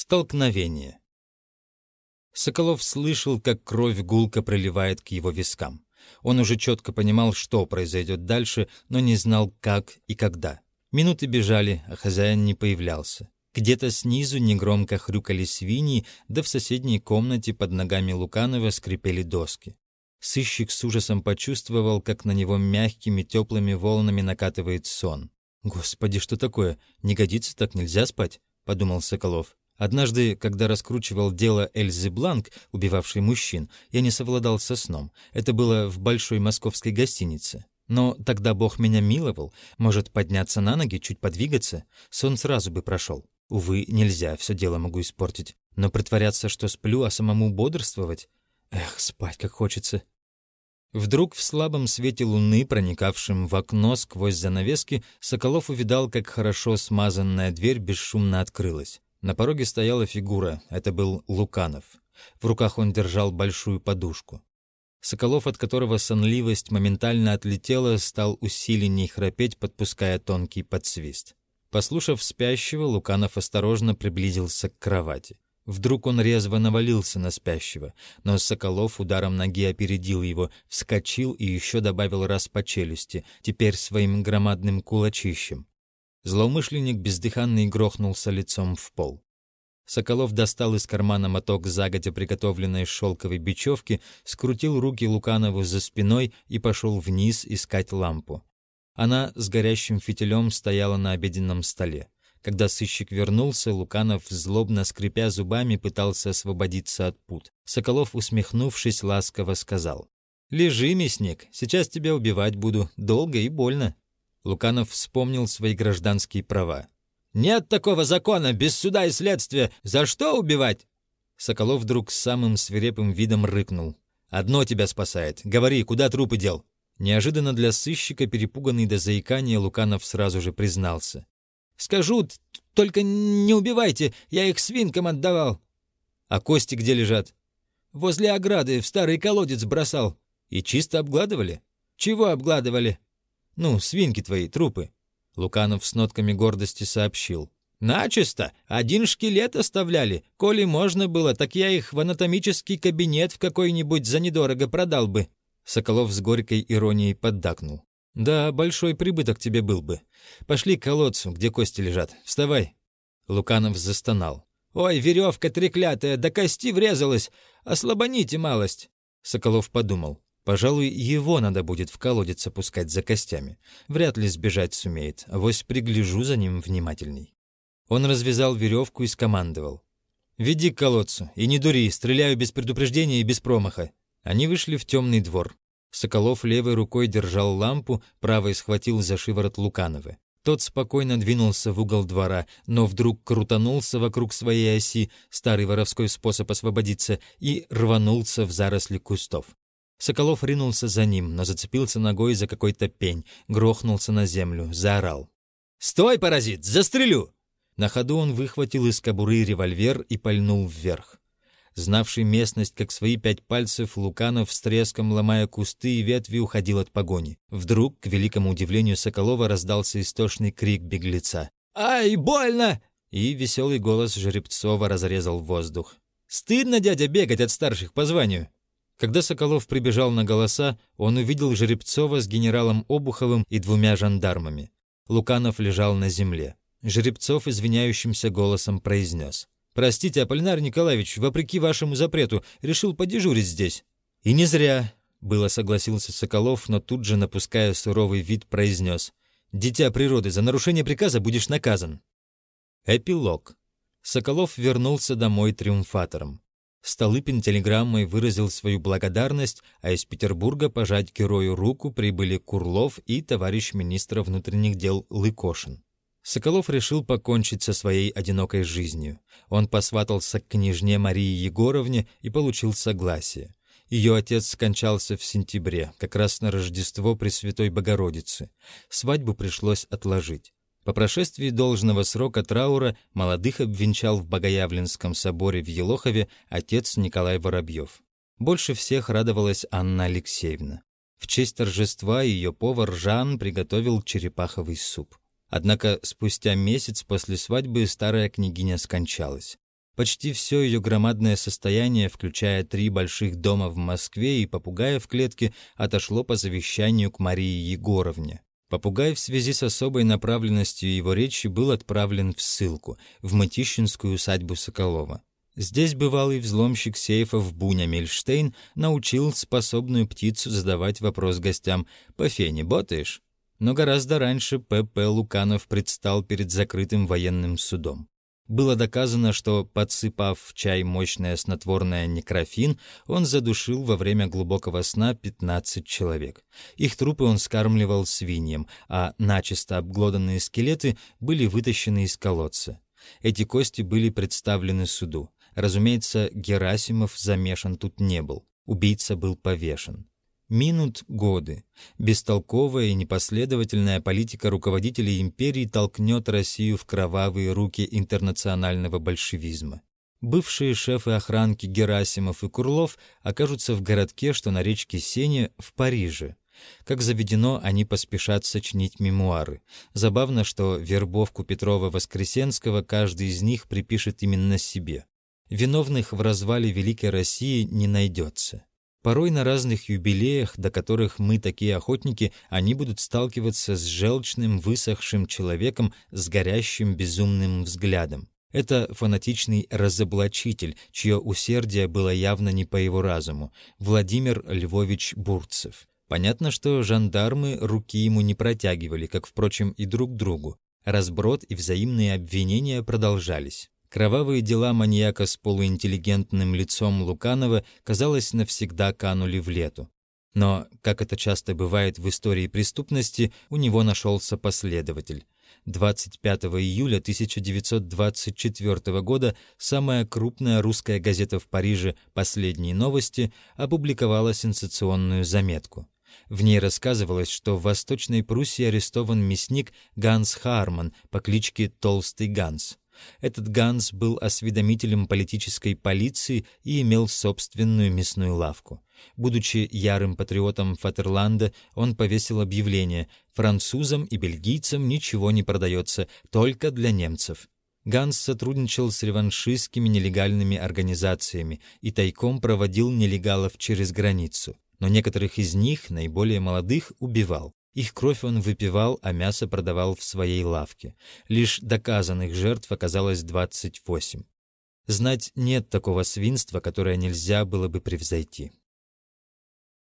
Столкновение. Соколов слышал, как кровь гулко проливает к его вискам. Он уже четко понимал, что произойдет дальше, но не знал, как и когда. Минуты бежали, а хозяин не появлялся. Где-то снизу негромко хрюкали свиньи, да в соседней комнате под ногами Луканова скрипели доски. Сыщик с ужасом почувствовал, как на него мягкими теплыми волнами накатывает сон. «Господи, что такое? Не годится, так нельзя спать», — подумал Соколов. Однажды, когда раскручивал дело Эльзы Бланк, убивавшей мужчин, я не совладал со сном. Это было в большой московской гостинице. Но тогда Бог меня миловал. Может, подняться на ноги, чуть подвигаться? Сон сразу бы прошел. Увы, нельзя, все дело могу испортить. Но притворяться, что сплю, а самому бодрствовать? Эх, спать как хочется. Вдруг в слабом свете луны, проникавшем в окно сквозь занавески, Соколов увидал, как хорошо смазанная дверь бесшумно открылась. На пороге стояла фигура, это был Луканов. В руках он держал большую подушку. Соколов, от которого сонливость моментально отлетела, стал усиленней храпеть, подпуская тонкий подсвист. Послушав спящего, Луканов осторожно приблизился к кровати. Вдруг он резво навалился на спящего, но Соколов ударом ноги опередил его, вскочил и еще добавил раз по челюсти, теперь своим громадным кулачищем. Злоумышленник бездыханный грохнулся лицом в пол. Соколов достал из кармана моток загодя приготовленной шелковой бечевки, скрутил руки Луканову за спиной и пошел вниз искать лампу. Она с горящим фитилем стояла на обеденном столе. Когда сыщик вернулся, Луканов, злобно скрипя зубами, пытался освободиться от пут. Соколов, усмехнувшись, ласково сказал. «Лежи, мясник, сейчас тебя убивать буду, долго и больно». Луканов вспомнил свои гражданские права. «Нет такого закона, без суда и следствия. За что убивать?» Соколов вдруг самым свирепым видом рыкнул. «Одно тебя спасает. Говори, куда трупы дел?» Неожиданно для сыщика, перепуганный до заикания, Луканов сразу же признался. «Скажу, только не убивайте, я их свинкам отдавал». «А кости где лежат?» «Возле ограды, в старый колодец бросал». «И чисто обгладывали?» «Чего обгладывали?» Ну, свинки твои, трупы». Луканов с нотками гордости сообщил. «Начисто! Один шкелет оставляли. Коли можно было, так я их в анатомический кабинет в какой-нибудь за недорого продал бы». Соколов с горькой иронией поддакнул. «Да, большой прибыток тебе был бы. Пошли к колодцу, где кости лежат. Вставай». Луканов застонал. «Ой, веревка треклятая, до кости врезалась! Ослабоните малость!» Соколов подумал. Пожалуй, его надо будет в колодец опускать за костями. Вряд ли сбежать сумеет, а вось пригляжу за ним внимательней. Он развязал веревку и скомандовал. «Веди к колодцу, и не дури, стреляю без предупреждения и без промаха». Они вышли в темный двор. Соколов левой рукой держал лампу, правой схватил за шиворот Лукановы. Тот спокойно двинулся в угол двора, но вдруг крутанулся вокруг своей оси, старый воровской способ освободиться, и рванулся в заросли кустов. Соколов ринулся за ним, но зацепился ногой за какой-то пень, грохнулся на землю, заорал. «Стой, паразит! Застрелю!» На ходу он выхватил из кобуры револьвер и пальнул вверх. Знавший местность как свои пять пальцев, Луканов с треском, ломая кусты и ветви, уходил от погони. Вдруг, к великому удивлению Соколова, раздался истошный крик беглеца. «Ай, больно!» И веселый голос Жеребцова разрезал воздух. «Стыдно, дядя, бегать от старших по званию!» Когда Соколов прибежал на голоса, он увидел Жеребцова с генералом Обуховым и двумя жандармами. Луканов лежал на земле. Жеребцов извиняющимся голосом произнес. «Простите, Аполлинар Николаевич, вопреки вашему запрету, решил подежурить здесь». «И не зря», — было согласился Соколов, но тут же, напуская суровый вид, произнес. «Дитя природы, за нарушение приказа будешь наказан». Эпилог. Соколов вернулся домой триумфатором. Столыпин телеграммой выразил свою благодарность, а из Петербурга пожать герою руку прибыли Курлов и товарищ министра внутренних дел Лыкошин. Соколов решил покончить со своей одинокой жизнью. Он посватался к княжне Марии Егоровне и получил согласие. Ее отец скончался в сентябре, как раз на Рождество Пресвятой Богородицы. Свадьбу пришлось отложить. По прошествии должного срока траура молодых обвенчал в Богоявленском соборе в Елохове отец Николай Воробьев. Больше всех радовалась Анна Алексеевна. В честь торжества ее повар Жан приготовил черепаховый суп. Однако спустя месяц после свадьбы старая княгиня скончалась. Почти все ее громадное состояние, включая три больших дома в Москве и попугая в клетке, отошло по завещанию к Марии Егоровне. Попугай в связи с особой направленностью его речи был отправлен в ссылку, в Мытищинскую усадьбу Соколова. Здесь бывалый взломщик сейфов Буня Мельштейн научил способную птицу задавать вопрос гостям «По фене ботаешь?». Но гораздо раньше П.П. Луканов предстал перед закрытым военным судом. Было доказано, что, подсыпав в чай мощное снотворное некрофин, он задушил во время глубокого сна 15 человек. Их трупы он скармливал свиньям, а начисто обглоданные скелеты были вытащены из колодца. Эти кости были представлены суду. Разумеется, Герасимов замешан тут не был. Убийца был повешен. Минут годы. Бестолковая и непоследовательная политика руководителей империи толкнет Россию в кровавые руки интернационального большевизма. Бывшие шефы охранки Герасимов и Курлов окажутся в городке, что на речке Сене, в Париже. Как заведено, они поспешат сочинить мемуары. Забавно, что вербовку Петрова-Воскресенского каждый из них припишет именно себе. Виновных в развале Великой России не найдется. Порой на разных юбилеях, до которых мы такие охотники, они будут сталкиваться с желчным, высохшим человеком с горящим безумным взглядом. Это фанатичный разоблачитель, чье усердие было явно не по его разуму, Владимир Львович Бурцев. Понятно, что жандармы руки ему не протягивали, как, впрочем, и друг другу. Разброд и взаимные обвинения продолжались. Кровавые дела маньяка с полуинтеллигентным лицом Луканова, казалось, навсегда канули в лету. Но, как это часто бывает в истории преступности, у него нашелся последователь. 25 июля 1924 года самая крупная русская газета в Париже «Последние новости» опубликовала сенсационную заметку. В ней рассказывалось, что в Восточной Пруссии арестован мясник Ганс Харман по кличке Толстый Ганс. Этот Ганс был осведомителем политической полиции и имел собственную мясную лавку. Будучи ярым патриотом Фатерланда, он повесил объявление «Французам и бельгийцам ничего не продается, только для немцев». Ганс сотрудничал с реваншистскими нелегальными организациями и тайком проводил нелегалов через границу. Но некоторых из них, наиболее молодых, убивал. Их кровь он выпивал, а мясо продавал в своей лавке. Лишь доказанных жертв оказалось 28. Знать нет такого свинства, которое нельзя было бы превзойти.